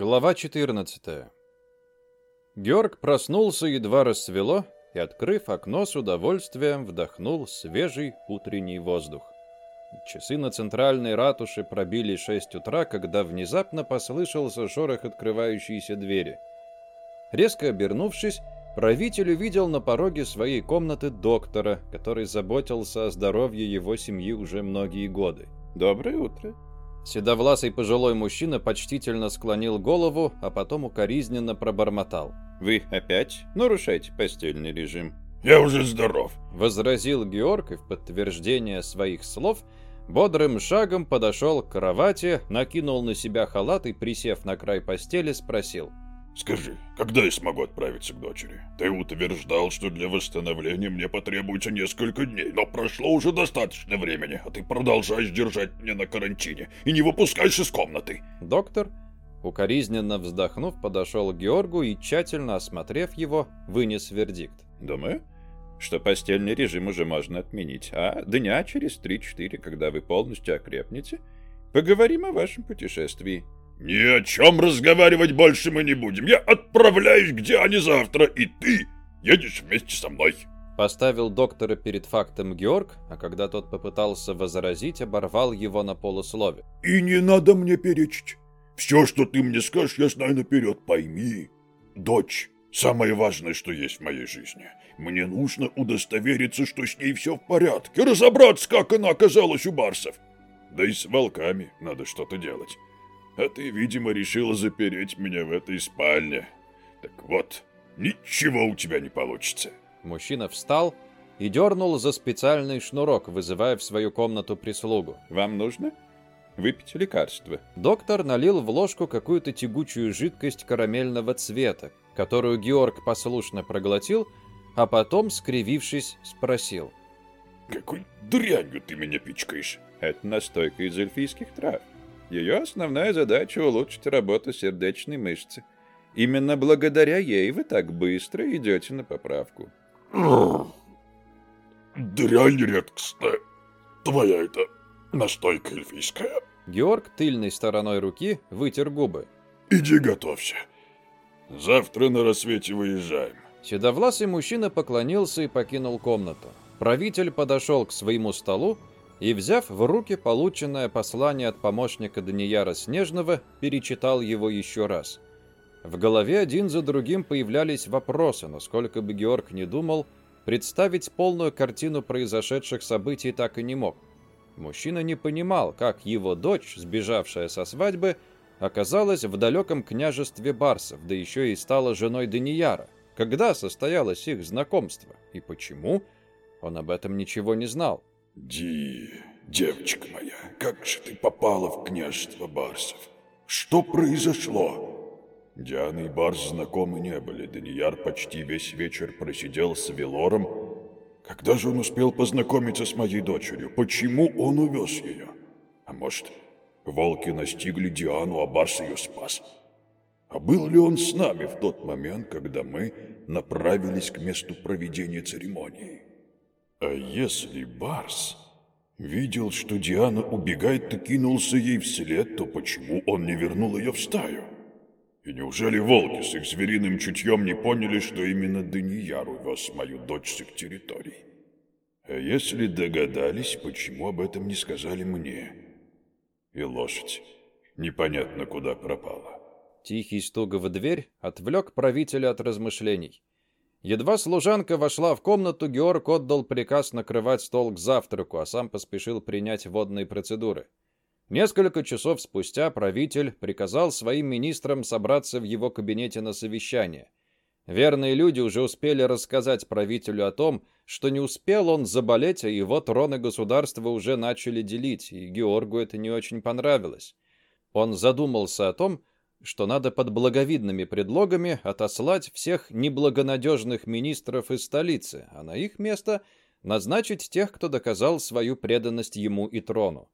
Глава 14. Георг проснулся, едва рассвело, и, открыв окно, с удовольствием вдохнул свежий утренний воздух. Часы на центральной ратуше пробили 6 утра, когда внезапно послышался шорох открывающейся двери. Резко обернувшись, правитель увидел на пороге своей комнаты доктора, который заботился о здоровье его семьи уже многие годы. «Доброе утро», Седовласый пожилой мужчина почтительно склонил голову, а потом укоризненно пробормотал. «Вы опять нарушаете постельный режим?» «Я уже здоров», — возразил Георг и в подтверждение своих слов бодрым шагом подошел к кровати, накинул на себя халат и, присев на край постели, спросил. Скажи, когда я смогу отправиться к дочери? Ты утверждал, что для восстановления мне потребуется несколько дней, но прошло уже достаточно времени, а ты продолжаешь держать меня на карантине и не выпускаешь из комнаты. Доктор, укоризненно вздохнув, подошел к Георгу и, тщательно осмотрев его, вынес вердикт. Думаю, что постельный режим уже можно отменить, а дня через 3-4, когда вы полностью окрепнете, поговорим о вашем путешествии. «Ни о чем разговаривать больше мы не будем. Я отправляюсь к Диане завтра, и ты едешь вместе со мной». Поставил доктора перед фактом Георг, а когда тот попытался возразить, оборвал его на полуслове. «И не надо мне перечить. Все, что ты мне скажешь, я знаю наперед. Пойми, дочь, самое важное, что есть в моей жизни. Мне нужно удостовериться, что с ней все в порядке, разобраться, как она оказалась у барсов. Да и с волками надо что-то делать. А ты, видимо, решила запереть меня в этой спальне. Так вот, ничего у тебя не получится. Мужчина встал и дернул за специальный шнурок, вызывая в свою комнату прислугу. «Вам нужно выпить лекарство?» Доктор налил в ложку какую-то тягучую жидкость карамельного цвета, которую Георг послушно проглотил, а потом, скривившись, спросил. «Какой дрянью ты меня пичкаешь?» «Это настойка из эльфийских трав. Ее основная задача — улучшить работу сердечной мышцы. Именно благодаря ей вы так быстро идете на поправку. Дрянь редкостная. Твоя это настойка эльфийская. Георг тыльной стороной руки вытер губы. Иди готовься. Завтра на рассвете выезжаем. Седовласый мужчина поклонился и покинул комнату. Правитель подошел к своему столу и, взяв в руки полученное послание от помощника Данияра Снежного, перечитал его еще раз. В голове один за другим появлялись вопросы, но сколько бы Георг не думал, представить полную картину произошедших событий так и не мог. Мужчина не понимал, как его дочь, сбежавшая со свадьбы, оказалась в далеком княжестве Барсов, да еще и стала женой Данияра. Когда состоялось их знакомство и почему, он об этом ничего не знал. Ди, девочка моя, как же ты попала в княжество Барсов? Что произошло? Диана и Барс знакомы не были. Данияр почти весь вечер просидел с Велором. Когда же он успел познакомиться с моей дочерью? Почему он увез ее? А может, волки настигли Диану, а Барс ее спас? А был ли он с нами в тот момент, когда мы направились к месту проведения церемонии? А если Барс видел, что Диана убегает и кинулся ей вслед, то почему он не вернул ее в стаю? И неужели волки с их звериным чутьем не поняли, что именно Данияр увез мою дочь с их территорий? А если догадались, почему об этом не сказали мне? И лошадь непонятно куда пропала. Тихий стук в дверь отвлек правителя от размышлений. Едва служанка вошла в комнату, Георг отдал приказ накрывать стол к завтраку, а сам поспешил принять водные процедуры. Несколько часов спустя правитель приказал своим министрам собраться в его кабинете на совещание. Верные люди уже успели рассказать правителю о том, что не успел он заболеть, а его троны государства уже начали делить, и Георгу это не очень понравилось. Он задумался о том, что надо под благовидными предлогами отослать всех неблагонадежных министров из столицы, а на их место назначить тех, кто доказал свою преданность ему и трону.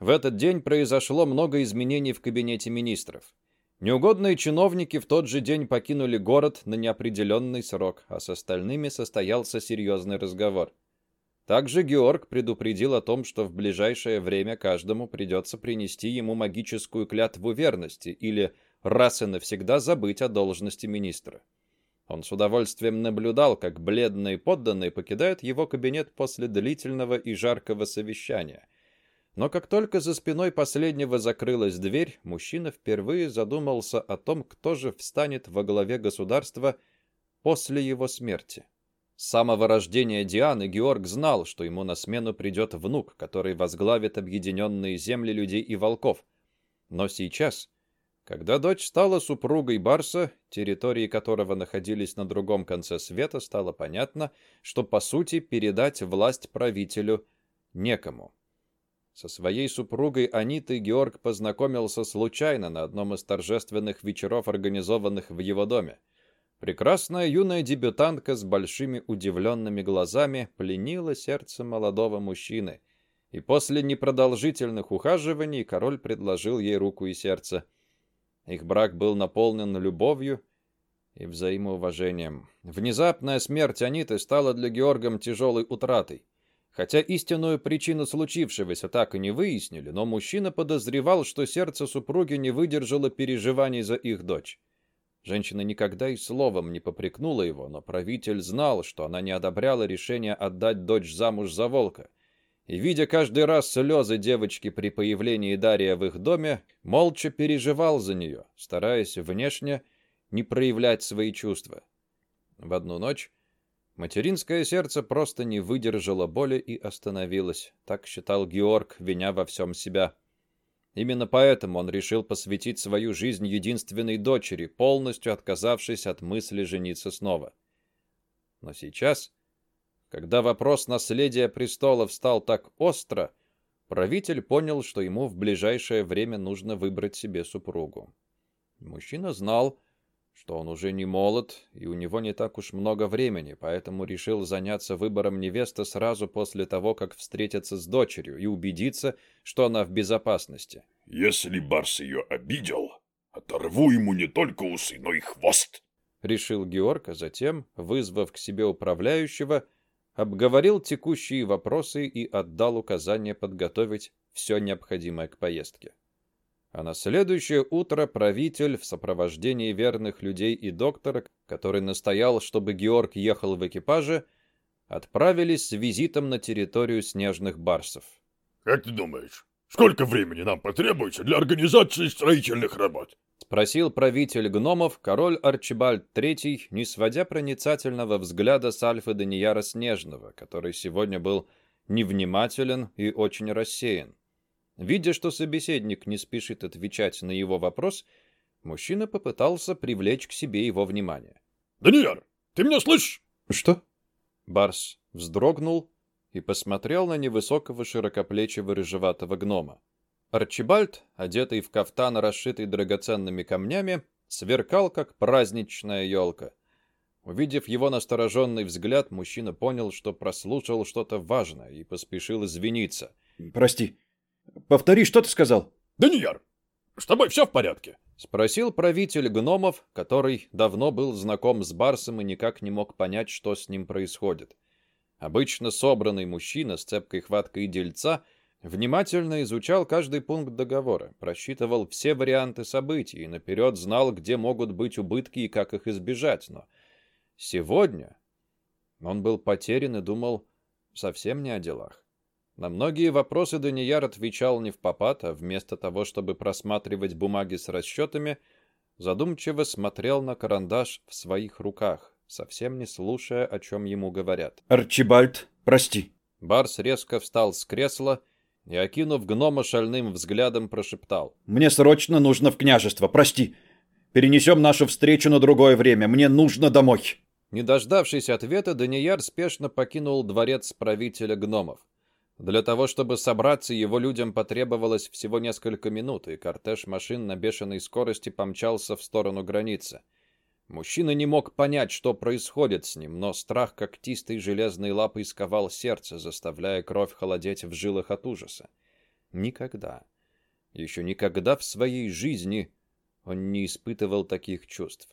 В этот день произошло много изменений в кабинете министров. Неугодные чиновники в тот же день покинули город на неопределенный срок, а с остальными состоялся серьезный разговор. Также Георг предупредил о том, что в ближайшее время каждому придется принести ему магическую клятву верности или раз и навсегда забыть о должности министра. Он с удовольствием наблюдал, как бледные подданные покидают его кабинет после длительного и жаркого совещания. Но как только за спиной последнего закрылась дверь, мужчина впервые задумался о том, кто же встанет во главе государства после его смерти. С самого рождения Дианы Георг знал, что ему на смену придет внук, который возглавит объединенные земли людей и волков. Но сейчас когда дочь стала супругой Барса, территории которого находились на другом конце света, стало понятно, что, по сути, передать власть правителю некому. Со своей супругой Анитой Георг познакомился случайно на одном из торжественных вечеров, организованных в его доме. Прекрасная юная дебютантка с большими удивленными глазами пленила сердце молодого мужчины, и после непродолжительных ухаживаний король предложил ей руку и сердце – их брак был наполнен любовью и взаимоуважением. Внезапная смерть Аниты стала для Георгом тяжелой утратой. Хотя истинную причину случившегося так и не выяснили, но мужчина подозревал, что сердце супруги не выдержало переживаний за их дочь. Женщина никогда и словом не попрекнула его, но правитель знал, что она не одобряла решение отдать дочь замуж за волка и, видя каждый раз слезы девочки при появлении Дария в их доме, молча переживал за нее, стараясь внешне не проявлять свои чувства. В одну ночь материнское сердце просто не выдержало боли и остановилось, так считал Георг, виня во всем себя. Именно поэтому он решил посвятить свою жизнь единственной дочери, полностью отказавшись от мысли жениться снова. Но сейчас когда вопрос наследия престола встал так остро, правитель понял, что ему в ближайшее время нужно выбрать себе супругу. Мужчина знал, что он уже не молод, и у него не так уж много времени, поэтому решил заняться выбором невесты сразу после того, как встретиться с дочерью и убедиться, что она в безопасности. «Если Барс ее обидел, оторву ему не только усы, но и хвост!» — решил Георг, а затем, вызвав к себе управляющего, — обговорил текущие вопросы и отдал указание подготовить все необходимое к поездке. А на следующее утро правитель в сопровождении верных людей и доктора, который настоял, чтобы Георг ехал в экипаже, отправились с визитом на территорию снежных барсов. «Как ты думаешь, сколько времени нам потребуется для организации строительных работ?» Спросил правитель гномов, король Арчибальд III, не сводя проницательного взгляда с Альфа Данияра Снежного, который сегодня был невнимателен и очень рассеян. Видя, что собеседник не спешит отвечать на его вопрос, мужчина попытался привлечь к себе его внимание. «Данияр, ты меня слышишь?» «Что?» Барс вздрогнул и посмотрел на невысокого широкоплечего рыжеватого гнома. Арчибальд, одетый в кафтан, расшитый драгоценными камнями, сверкал, как праздничная елка. Увидев его настороженный взгляд, мужчина понял, что прослушал что-то важное и поспешил извиниться. «Прости. Повтори, что ты сказал?» «Данияр, с тобой все в порядке?» — спросил правитель гномов, который давно был знаком с Барсом и никак не мог понять, что с ним происходит. Обычно собранный мужчина с цепкой хваткой дельца — Внимательно изучал каждый пункт договора, просчитывал все варианты событий и наперед знал, где могут быть убытки и как их избежать. Но сегодня он был потерян и думал совсем не о делах. На многие вопросы Данияр отвечал не в попад, а вместо того, чтобы просматривать бумаги с расчетами, задумчиво смотрел на карандаш в своих руках, совсем не слушая, о чем ему говорят. «Арчибальд, прости». Барс резко встал с кресла и, окинув гнома шальным взглядом, прошептал. «Мне срочно нужно в княжество, прости. Перенесем нашу встречу на другое время, мне нужно домой». Не дождавшись ответа, Данияр спешно покинул дворец правителя гномов. Для того, чтобы собраться, его людям потребовалось всего несколько минут, и кортеж машин на бешеной скорости помчался в сторону границы. Мужчина не мог понять, что происходит с ним, но страх когтистой железной лапой сковал сердце, заставляя кровь холодеть в жилах от ужаса. Никогда, еще никогда в своей жизни он не испытывал таких чувств.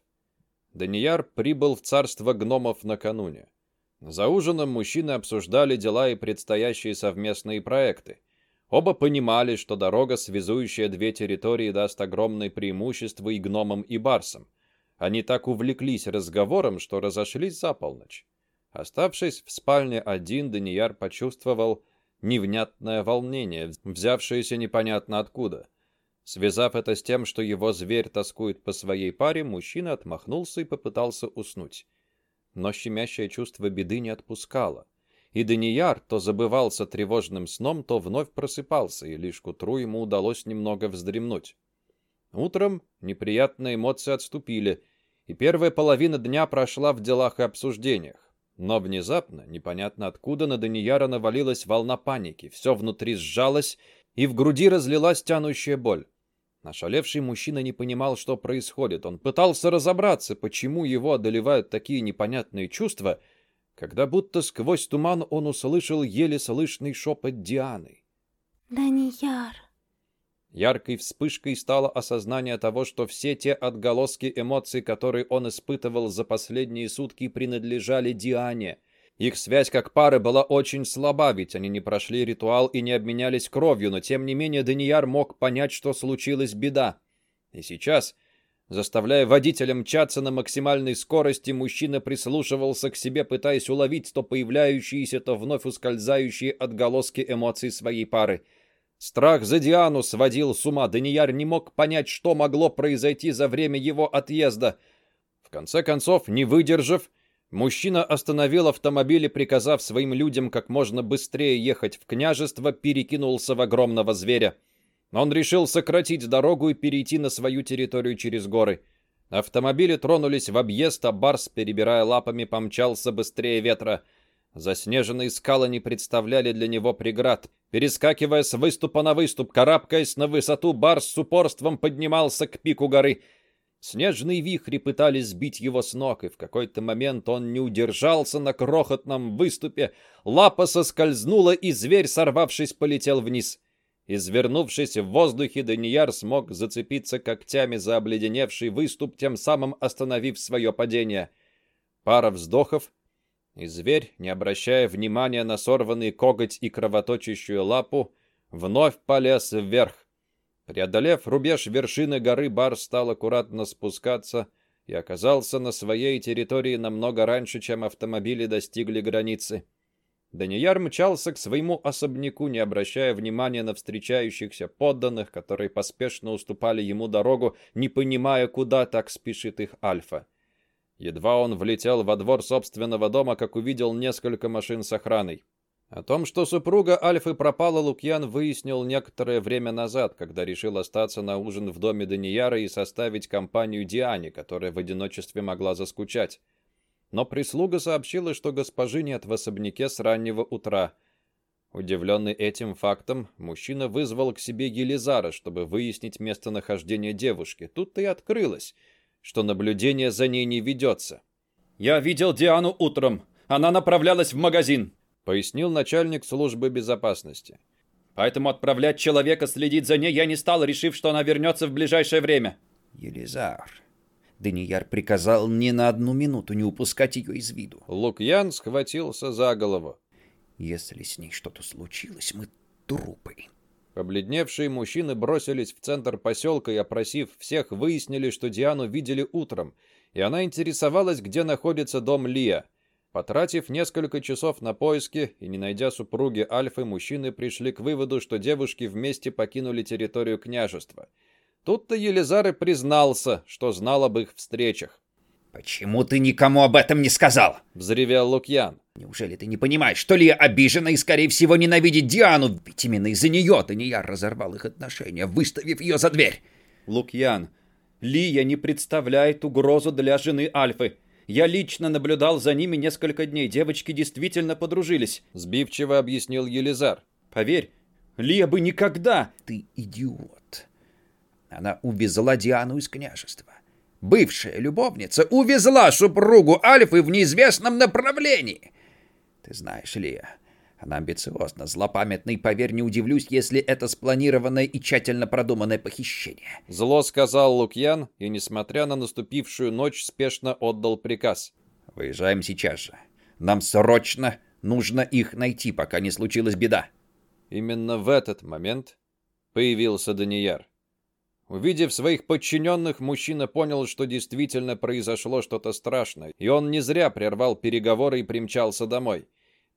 Данияр прибыл в царство гномов накануне. За ужином мужчины обсуждали дела и предстоящие совместные проекты. Оба понимали, что дорога, связующая две территории, даст огромное преимущество и гномам, и барсам. Они так увлеклись разговором, что разошлись за полночь. Оставшись в спальне один, Данияр почувствовал невнятное волнение, взявшееся непонятно откуда. Связав это с тем, что его зверь тоскует по своей паре, мужчина отмахнулся и попытался уснуть. Но щемящее чувство беды не отпускало. И Данияр то забывался тревожным сном, то вновь просыпался, и лишь к утру ему удалось немного вздремнуть. Утром неприятные эмоции отступили, и первая половина дня прошла в делах и обсуждениях. Но внезапно, непонятно откуда, на Данияра навалилась волна паники, все внутри сжалось, и в груди разлилась тянущая боль. Нашалевший мужчина не понимал, что происходит. Он пытался разобраться, почему его одолевают такие непонятные чувства, когда будто сквозь туман он услышал еле слышный шепот Дианы. «Данияр!» Яркой вспышкой стало осознание того, что все те отголоски эмоций, которые он испытывал за последние сутки, принадлежали Диане. Их связь как пары была очень слаба, ведь они не прошли ритуал и не обменялись кровью, но тем не менее Данияр мог понять, что случилась беда. И сейчас, заставляя водителя мчаться на максимальной скорости, мужчина прислушивался к себе, пытаясь уловить то появляющиеся, то вновь ускользающие отголоски эмоций своей пары — Страх за Диану сводил с ума. Данияр не мог понять, что могло произойти за время его отъезда. В конце концов, не выдержав, мужчина остановил автомобиль и, приказав своим людям как можно быстрее ехать в княжество, перекинулся в огромного зверя. Он решил сократить дорогу и перейти на свою территорию через горы. Автомобили тронулись в объезд, а Барс, перебирая лапами, помчался быстрее ветра — Заснеженные скалы не представляли для него преград. Перескакивая с выступа на выступ, карабкаясь на высоту, Барс с упорством поднимался к пику горы. Снежные вихри пытались сбить его с ног, и в какой-то момент он не удержался на крохотном выступе. Лапа соскользнула, и зверь, сорвавшись, полетел вниз. Извернувшись в воздухе, Данияр смог зацепиться когтями за обледеневший выступ, тем самым остановив свое падение. Пара вздохов, и зверь, не обращая внимания на сорванный коготь и кровоточащую лапу, вновь полез вверх. Преодолев рубеж вершины горы, Бар стал аккуратно спускаться и оказался на своей территории намного раньше, чем автомобили достигли границы. Данияр мчался к своему особняку, не обращая внимания на встречающихся подданных, которые поспешно уступали ему дорогу, не понимая, куда так спешит их Альфа. Едва он влетел во двор собственного дома, как увидел несколько машин с охраной. О том, что супруга Альфы пропала, Лукьян выяснил некоторое время назад, когда решил остаться на ужин в доме Данияра и составить компанию Диане, которая в одиночестве могла заскучать. Но прислуга сообщила, что госпожи нет в особняке с раннего утра. Удивленный этим фактом, мужчина вызвал к себе Елизара, чтобы выяснить местонахождение девушки. Тут-то и открылось — что наблюдение за ней не ведется. «Я видел Диану утром. Она направлялась в магазин», — пояснил начальник службы безопасности. «Поэтому отправлять человека следить за ней я не стал, решив, что она вернется в ближайшее время». «Елизар», Данияр приказал ни на одну минуту не упускать ее из виду. Лукьян схватился за голову. «Если с ней что-то случилось, мы трупы». Побледневшие мужчины бросились в центр поселка и, опросив всех, выяснили, что Диану видели утром, и она интересовалась, где находится дом Лия. Потратив несколько часов на поиски и не найдя супруги Альфы, мужчины пришли к выводу, что девушки вместе покинули территорию княжества. Тут-то Елизар и признался, что знал об их встречах. «Почему ты никому об этом не сказал?» — взревел Лукьян. «Неужели ты не понимаешь, что Лия обижена и, скорее всего, ненавидит Диану? Ведь именно из-за нее Данияр разорвал их отношения, выставив ее за дверь!» «Лукьян, Лия не представляет угрозу для жены Альфы. Я лично наблюдал за ними несколько дней. Девочки действительно подружились», — сбивчиво объяснил Елизар. «Поверь, Лия бы никогда...» «Ты идиот. Она увезла Диану из княжества бывшая любовница, увезла супругу Альфы в неизвестном направлении. Ты знаешь, Лия, она амбициозна, злопамятна, и, поверь, не удивлюсь, если это спланированное и тщательно продуманное похищение. Зло сказал Лукьян, и, несмотря на наступившую ночь, спешно отдал приказ. Выезжаем сейчас же. Нам срочно нужно их найти, пока не случилась беда. Именно в этот момент появился Данияр. Увидев своих подчиненных, мужчина понял, что действительно произошло что-то страшное, и он не зря прервал переговоры и примчался домой.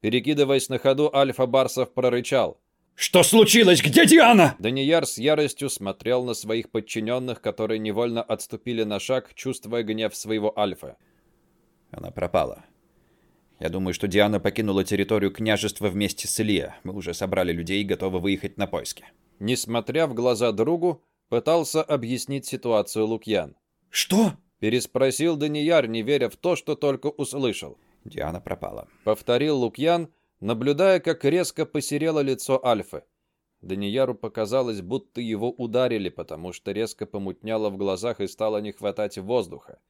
Перекидываясь на ходу, Альфа Барсов прорычал. «Что случилось? Где Диана?» Данияр с яростью смотрел на своих подчиненных, которые невольно отступили на шаг, чувствуя гнев своего Альфа. Она пропала. Я думаю, что Диана покинула территорию княжества вместе с Илья. Мы уже собрали людей и готовы выехать на поиски. Несмотря в глаза другу, пытался объяснить ситуацию Лукьян. «Что?» – переспросил Данияр, не веря в то, что только услышал. Диана пропала. Повторил Лукьян, наблюдая, как резко посерело лицо Альфы. Данияру показалось, будто его ударили, потому что резко помутняло в глазах и стало не хватать воздуха.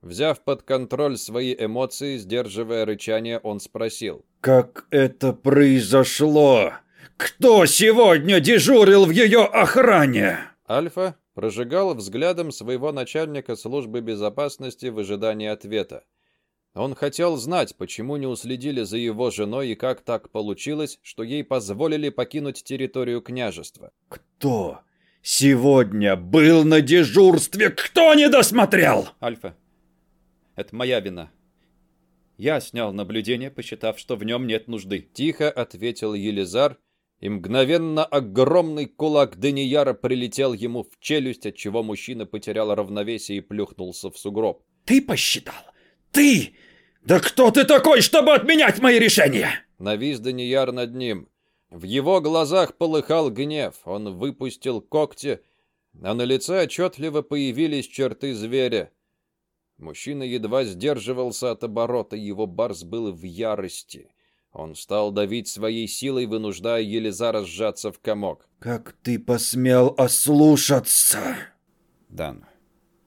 Взяв под контроль свои эмоции, сдерживая рычание, он спросил. «Как это произошло? Кто сегодня дежурил в ее охране?» Альфа прожигал взглядом своего начальника службы безопасности в ожидании ответа. Он хотел знать, почему не уследили за его женой и как так получилось, что ей позволили покинуть территорию княжества. «Кто сегодня был на дежурстве? Кто не досмотрел?» «Альфа, это моя вина. Я снял наблюдение, посчитав, что в нем нет нужды. Тихо ответил Елизар, и мгновенно огромный кулак Данияра прилетел ему в челюсть, отчего мужчина потерял равновесие и плюхнулся в сугроб. «Ты посчитал? Ты? Да кто ты такой, чтобы отменять мои решения?» Навис Данияр над ним. В его глазах полыхал гнев. Он выпустил когти, а на лице отчетливо появились черты зверя. Мужчина едва сдерживался от оборота, его барс был в ярости. Он стал давить своей силой, вынуждая Елизара сжаться в комок. «Как ты посмел ослушаться?» «Дан,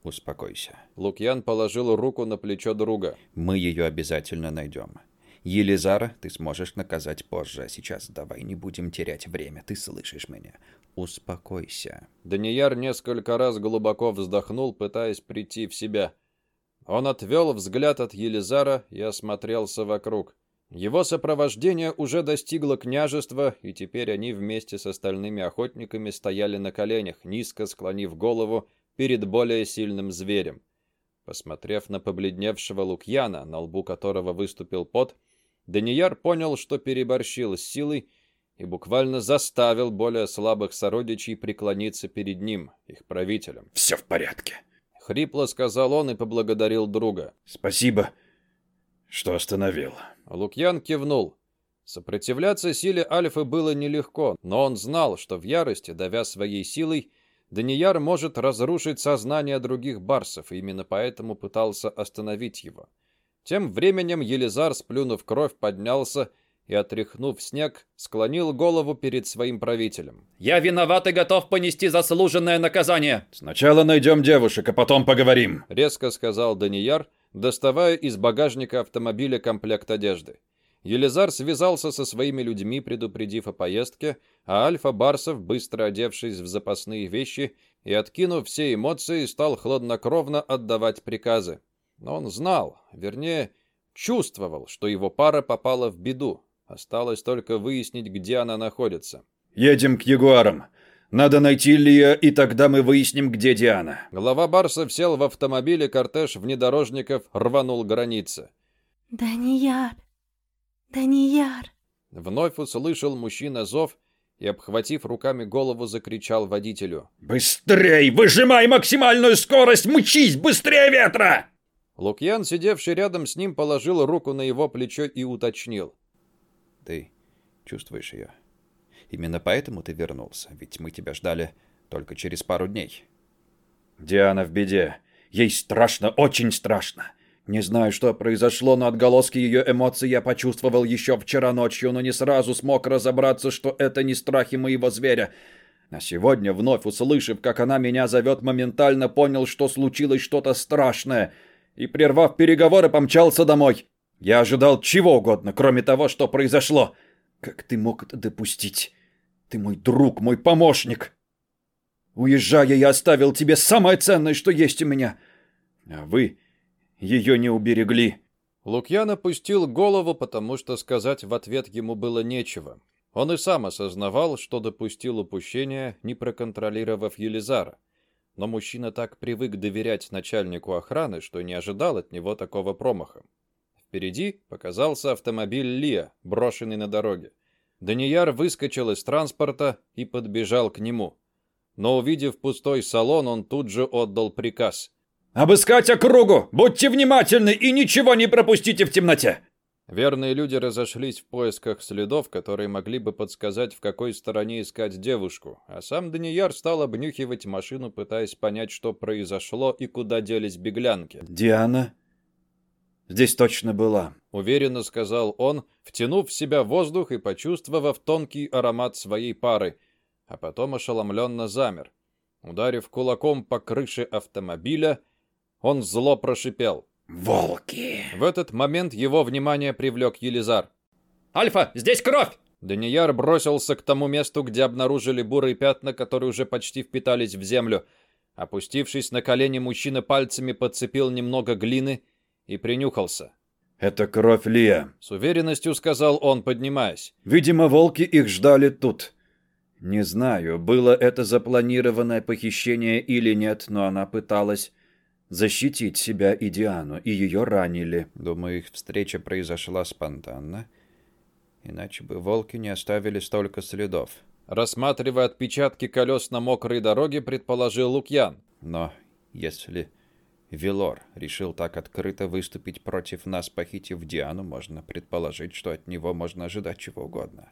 успокойся». Лукьян положил руку на плечо друга. «Мы ее обязательно найдем. Елизара ты сможешь наказать позже, а сейчас давай не будем терять время, ты слышишь меня? Успокойся». Данияр несколько раз глубоко вздохнул, пытаясь прийти в себя. Он отвел взгляд от Елизара и осмотрелся вокруг. Его сопровождение уже достигло княжества, и теперь они вместе с остальными охотниками стояли на коленях, низко склонив голову перед более сильным зверем. Посмотрев на побледневшего Лукьяна, на лбу которого выступил пот, Данияр понял, что переборщил с силой и буквально заставил более слабых сородичей преклониться перед ним, их правителем. «Все в порядке», Хрипло сказал он и поблагодарил друга. «Спасибо, что остановил». Лукьян кивнул. Сопротивляться силе Альфы было нелегко, но он знал, что в ярости, давя своей силой, Данияр может разрушить сознание других барсов, и именно поэтому пытался остановить его. Тем временем Елизар, сплюнув кровь, поднялся и, отряхнув снег, склонил голову перед своим правителем. «Я виноват и готов понести заслуженное наказание!» «Сначала найдем девушек, а потом поговорим!» Резко сказал Данияр, доставая из багажника автомобиля комплект одежды. Елизар связался со своими людьми, предупредив о поездке, а Альфа Барсов, быстро одевшись в запасные вещи и откинув все эмоции, стал хладнокровно отдавать приказы. Но он знал, вернее, чувствовал, что его пара попала в беду, Осталось только выяснить, где она находится. «Едем к Ягуарам. Надо найти Лия, и тогда мы выясним, где Диана». Глава Барсов сел в автомобиле, кортеж внедорожников рванул границы. «Данияр! Данияр!» Вновь услышал мужчина зов и, обхватив руками голову, закричал водителю. «Быстрей! Выжимай максимальную скорость! Мчись! Быстрее ветра!» Лукьян, сидевший рядом с ним, положил руку на его плечо и уточнил. Ты чувствуешь ее. Именно поэтому ты вернулся, ведь мы тебя ждали только через пару дней. Диана в беде. Ей страшно, очень страшно. Не знаю, что произошло, но отголоски ее эмоций я почувствовал еще вчера ночью, но не сразу смог разобраться, что это не страхи моего зверя. А сегодня, вновь услышав, как она меня зовет, моментально понял, что случилось что-то страшное, и, прервав переговоры, помчался домой. Я ожидал чего угодно, кроме того, что произошло. Как ты мог это допустить? Ты мой друг, мой помощник. Уезжая, я оставил тебе самое ценное, что есть у меня. А вы ее не уберегли. Лукьян опустил голову, потому что сказать в ответ ему было нечего. Он и сам осознавал, что допустил упущение, не проконтролировав Елизара. Но мужчина так привык доверять начальнику охраны, что не ожидал от него такого промаха. Впереди показался автомобиль Лия, брошенный на дороге. Данияр выскочил из транспорта и подбежал к нему. Но увидев пустой салон, он тут же отдал приказ. «Обыскать округу! Будьте внимательны и ничего не пропустите в темноте!» Верные люди разошлись в поисках следов, которые могли бы подсказать, в какой стороне искать девушку, а сам Данияр стал обнюхивать машину, пытаясь понять, что произошло и куда делись беглянки. «Диана здесь точно была», — уверенно сказал он, втянув в себя воздух и почувствовав тонкий аромат своей пары, а потом ошеломленно замер. Ударив кулаком по крыше автомобиля, он зло прошипел. «Волки!» В этот момент его внимание привлек Елизар. «Альфа, здесь кровь!» Данияр бросился к тому месту, где обнаружили бурые пятна, которые уже почти впитались в землю. Опустившись на колени, мужчина пальцами подцепил немного глины и принюхался. «Это кровь Лия», — с уверенностью сказал он, поднимаясь. «Видимо, волки их ждали тут. Не знаю, было это запланированное похищение или нет, но она пыталась защитить себя и Диану, и ее ранили. Думаю, их встреча произошла спонтанно. Иначе бы волки не оставили столько следов. Рассматривая отпечатки колес на мокрой дороге, предположил Лукьян. Но если Велор решил так открыто выступить против нас, похитив Диану, можно предположить, что от него можно ожидать чего угодно.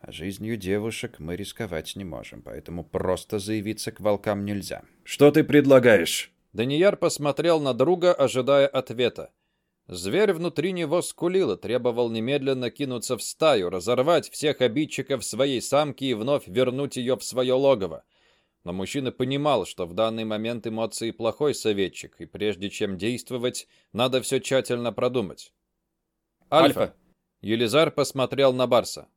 А жизнью девушек мы рисковать не можем, поэтому просто заявиться к волкам нельзя. «Что ты предлагаешь?» Данияр посмотрел на друга, ожидая ответа. Зверь внутри него скулил и требовал немедленно кинуться в стаю, разорвать всех обидчиков своей самки и вновь вернуть ее в свое логово. Но мужчина понимал, что в данный момент эмоции плохой советчик, и прежде чем действовать, надо все тщательно продумать. «Альфа!», Альфа. Елизар посмотрел на Барса.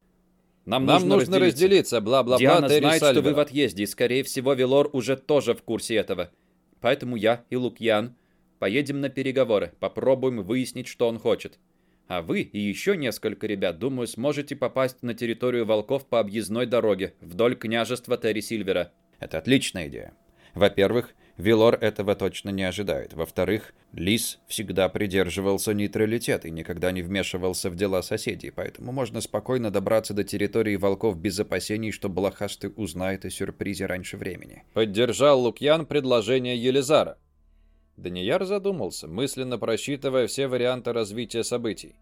Нам, Нам нужно, нужно разделиться, бла-бла-бла. Диана знает, Сальвера. что вы в отъезде, и, скорее всего, Велор уже тоже в курсе этого. Поэтому я и Лукьян поедем на переговоры, попробуем выяснить, что он хочет. А вы и еще несколько ребят, думаю, сможете попасть на территорию волков по объездной дороге, вдоль княжества Терри Сильвера. Это отличная идея. Во-первых, Вилор этого точно не ожидает. Во-вторых, Лис всегда придерживался нейтралитета и никогда не вмешивался в дела соседей, поэтому можно спокойно добраться до территории волков без опасений, что Блохастый узнает о сюрпризе раньше времени. Поддержал Лукьян предложение Елизара. Данияр задумался, мысленно просчитывая все варианты развития событий.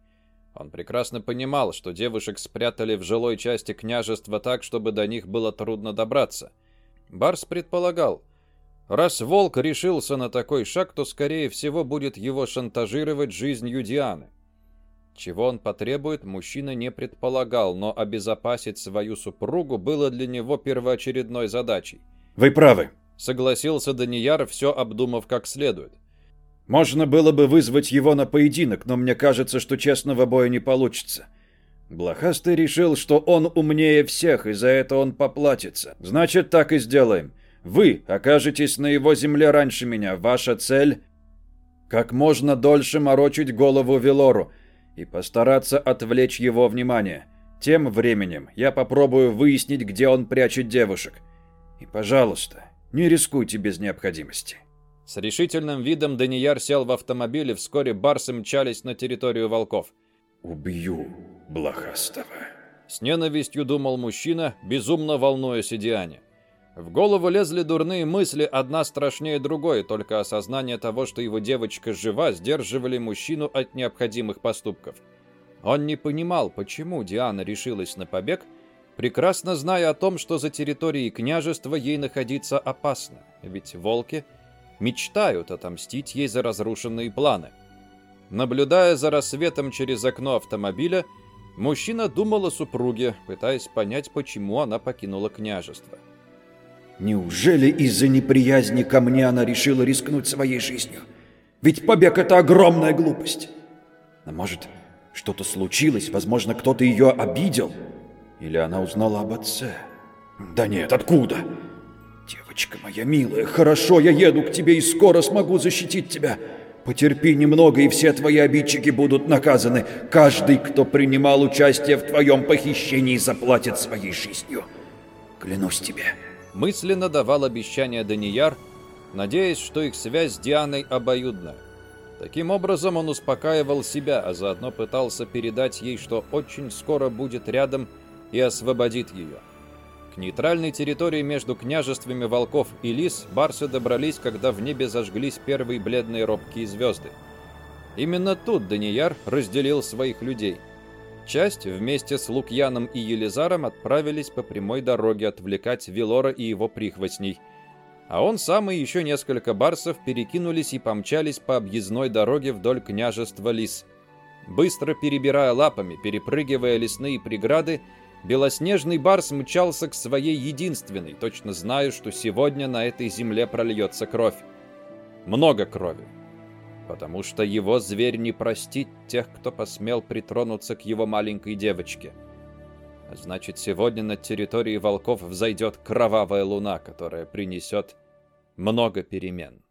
Он прекрасно понимал, что девушек спрятали в жилой части княжества так, чтобы до них было трудно добраться. Барс предполагал, Раз Волк решился на такой шаг, то, скорее всего, будет его шантажировать жизнью Дианы. Чего он потребует, мужчина не предполагал, но обезопасить свою супругу было для него первоочередной задачей. «Вы правы», — согласился Данияр, все обдумав как следует. «Можно было бы вызвать его на поединок, но мне кажется, что честного боя не получится. Блохастый решил, что он умнее всех, и за это он поплатится. Значит, так и сделаем. Вы окажетесь на его земле раньше меня. Ваша цель — как можно дольше морочить голову Велору и постараться отвлечь его внимание. Тем временем я попробую выяснить, где он прячет девушек. И, пожалуйста, не рискуйте без необходимости. С решительным видом Данияр сел в автомобиль, и вскоре барсы мчались на территорию волков. «Убью Блохастова», — с ненавистью думал мужчина, безумно волнуясь о Диане. В голову лезли дурные мысли, одна страшнее другой, только осознание того, что его девочка жива, сдерживали мужчину от необходимых поступков. Он не понимал, почему Диана решилась на побег, прекрасно зная о том, что за территорией княжества ей находиться опасно, ведь волки мечтают отомстить ей за разрушенные планы. Наблюдая за рассветом через окно автомобиля, мужчина думал о супруге, пытаясь понять, почему она покинула княжество. Неужели из-за неприязни ко мне она решила рискнуть своей жизнью? Ведь побег — это огромная глупость. А может, что-то случилось, возможно, кто-то ее обидел? Или она узнала об отце? Да нет, откуда? Девочка моя милая, хорошо, я еду к тебе и скоро смогу защитить тебя. Потерпи немного, и все твои обидчики будут наказаны. Каждый, кто принимал участие в твоем похищении, заплатит своей жизнью. Клянусь тебе. Мысленно давал обещание Данияр, надеясь, что их связь с Дианой обоюдна. Таким образом он успокаивал себя, а заодно пытался передать ей, что очень скоро будет рядом и освободит ее. К нейтральной территории между княжествами волков и лис барсы добрались, когда в небе зажглись первые бледные робкие звезды. Именно тут Данияр разделил своих людей. Часть вместе с Лукьяном и Елизаром отправились по прямой дороге отвлекать Велора и его прихвостней, а он сам и еще несколько барсов перекинулись и помчались по объездной дороге вдоль княжества Лис. Быстро перебирая лапами, перепрыгивая лесные преграды, Белоснежный барс мчался к своей единственной, точно зная, что сегодня на этой земле прольется кровь. Много крови. Потому что его зверь не простит тех, кто посмел притронуться к его маленькой девочке. А значит, сегодня над территорией волков взойдет кровавая луна, которая принесет много перемен.